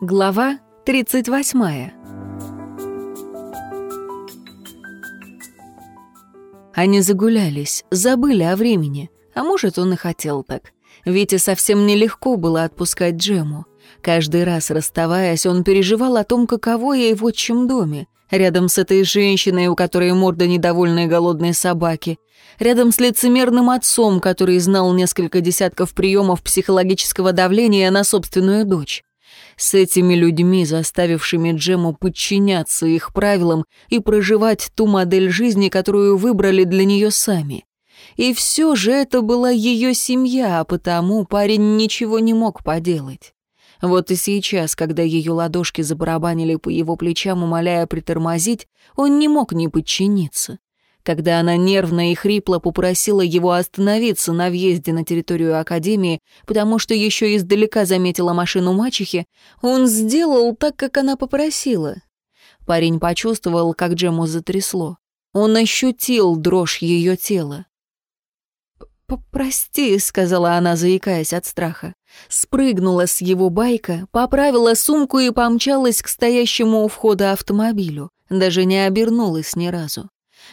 Глава 38 Они загулялись, забыли о времени. А может, он и хотел так. Вите совсем нелегко было отпускать Джему. Каждый раз расставаясь, он переживал о том, каково ей в отчим доме. Рядом с этой женщиной, у которой морда недовольной голодной собаки. Рядом с лицемерным отцом, который знал несколько десятков приемов психологического давления на собственную дочь с этими людьми, заставившими Джему подчиняться их правилам и проживать ту модель жизни, которую выбрали для нее сами. И все же это была ее семья, а потому парень ничего не мог поделать. Вот и сейчас, когда ее ладошки забарабанили по его плечам, умоляя притормозить, он не мог не подчиниться когда она нервно и хрипло попросила его остановиться на въезде на территорию Академии, потому что еще издалека заметила машину мачехи, он сделал так, как она попросила. Парень почувствовал, как Джему затрясло. Он ощутил дрожь ее тела. «Прости», — сказала она, заикаясь от страха. Спрыгнула с его байка, поправила сумку и помчалась к стоящему у входа автомобилю. Даже не обернулась ни разу.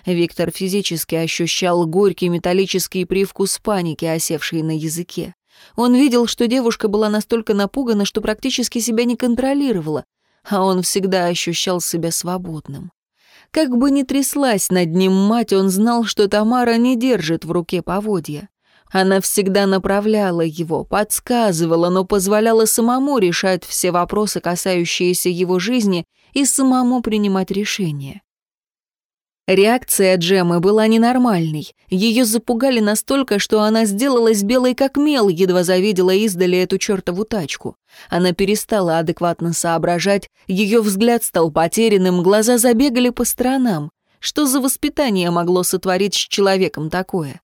Виктор физически ощущал горький металлический привкус паники, осевший на языке. Он видел, что девушка была настолько напугана, что практически себя не контролировала, а он всегда ощущал себя свободным. Как бы ни тряслась над ним мать, он знал, что Тамара не держит в руке поводья. Она всегда направляла его, подсказывала, но позволяла самому решать все вопросы, касающиеся его жизни, и самому принимать решения. Реакция Джемы была ненормальной. Ее запугали настолько, что она сделалась белой как мел, едва завидела издали эту чертову тачку. Она перестала адекватно соображать, ее взгляд стал потерянным, глаза забегали по сторонам. Что за воспитание могло сотворить с человеком такое?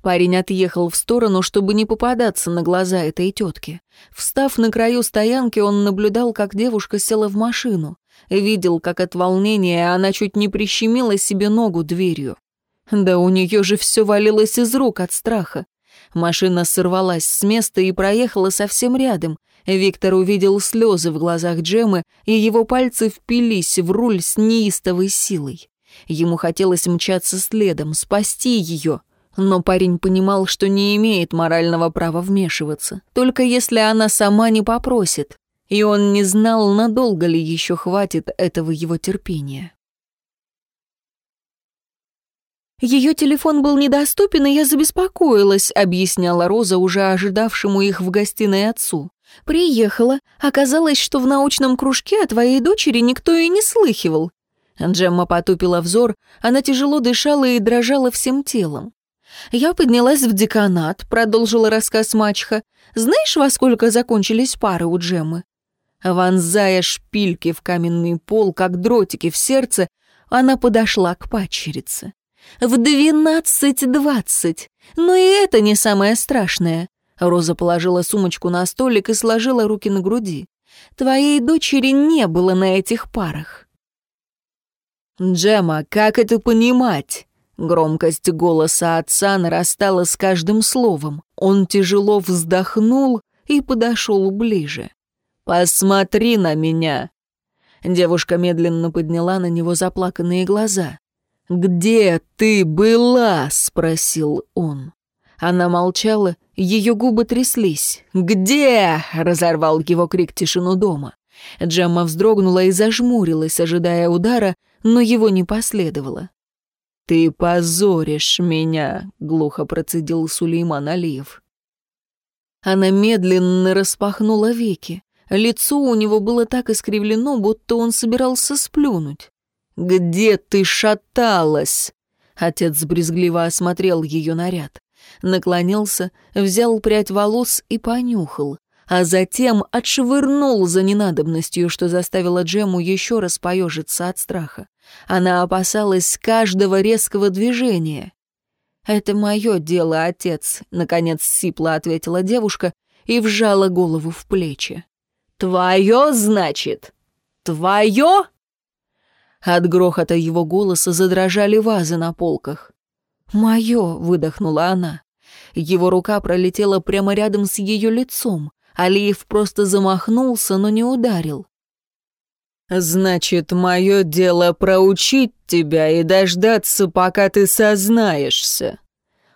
Парень отъехал в сторону, чтобы не попадаться на глаза этой тетки. Встав на краю стоянки, он наблюдал, как девушка села в машину. Видел, как от волнения она чуть не прищемила себе ногу дверью. Да у нее же все валилось из рук от страха. Машина сорвалась с места и проехала совсем рядом. Виктор увидел слезы в глазах Джемы, и его пальцы впились в руль с неистовой силой. Ему хотелось мчаться следом, спасти ее. Но парень понимал, что не имеет морального права вмешиваться, только если она сама не попросит и он не знал, надолго ли еще хватит этого его терпения. «Ее телефон был недоступен, и я забеспокоилась», — объясняла Роза, уже ожидавшему их в гостиной отцу. «Приехала. Оказалось, что в научном кружке о твоей дочери никто и не слыхивал». Джемма потупила взор, она тяжело дышала и дрожала всем телом. «Я поднялась в деканат», — продолжила рассказ мачеха. «Знаешь, во сколько закончились пары у Джеммы? Вонзая шпильки в каменный пол, как дротики в сердце, она подошла к падчерице. «В двенадцать-двадцать! Но и это не самое страшное!» Роза положила сумочку на столик и сложила руки на груди. «Твоей дочери не было на этих парах». «Джема, как это понимать?» Громкость голоса отца нарастала с каждым словом. Он тяжело вздохнул и подошел ближе. «Посмотри на меня!» Девушка медленно подняла на него заплаканные глаза. «Где ты была?» — спросил он. Она молчала, ее губы тряслись. «Где?» — разорвал его крик тишину дома. Джемма вздрогнула и зажмурилась, ожидая удара, но его не последовало. «Ты позоришь меня», — глухо процедил Сулейман Алиев. Она медленно распахнула веки. Лицо у него было так искривлено, будто он собирался сплюнуть. «Где ты шаталась?» Отец брезгливо осмотрел ее наряд. Наклонился, взял прядь волос и понюхал, а затем отшвырнул за ненадобностью, что заставило Джему еще раз поежиться от страха. Она опасалась каждого резкого движения. «Это мое дело, отец», — наконец сипло ответила девушка и вжала голову в плечи. «Твое, значит? Твое?» От грохота его голоса задрожали вазы на полках. «Мое», — выдохнула она. Его рука пролетела прямо рядом с ее лицом. Алиев просто замахнулся, но не ударил. «Значит, мое дело проучить тебя и дождаться, пока ты сознаешься».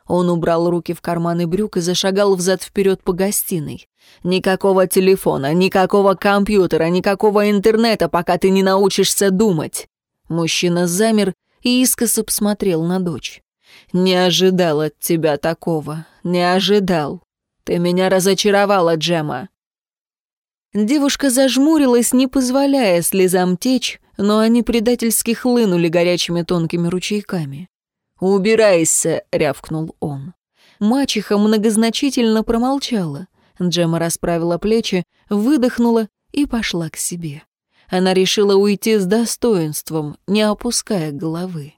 Он убрал руки в карманы брюк и зашагал взад-вперед по гостиной. «Никакого телефона, никакого компьютера, никакого интернета, пока ты не научишься думать». Мужчина замер и искоса посмотрел на дочь. «Не ожидал от тебя такого, не ожидал. Ты меня разочаровала, Джема. Девушка зажмурилась, не позволяя слезам течь, но они предательски хлынули горячими тонкими ручейками. «Убирайся!» — рявкнул он. Мачеха многозначительно промолчала. Джема расправила плечи, выдохнула и пошла к себе. Она решила уйти с достоинством, не опуская головы.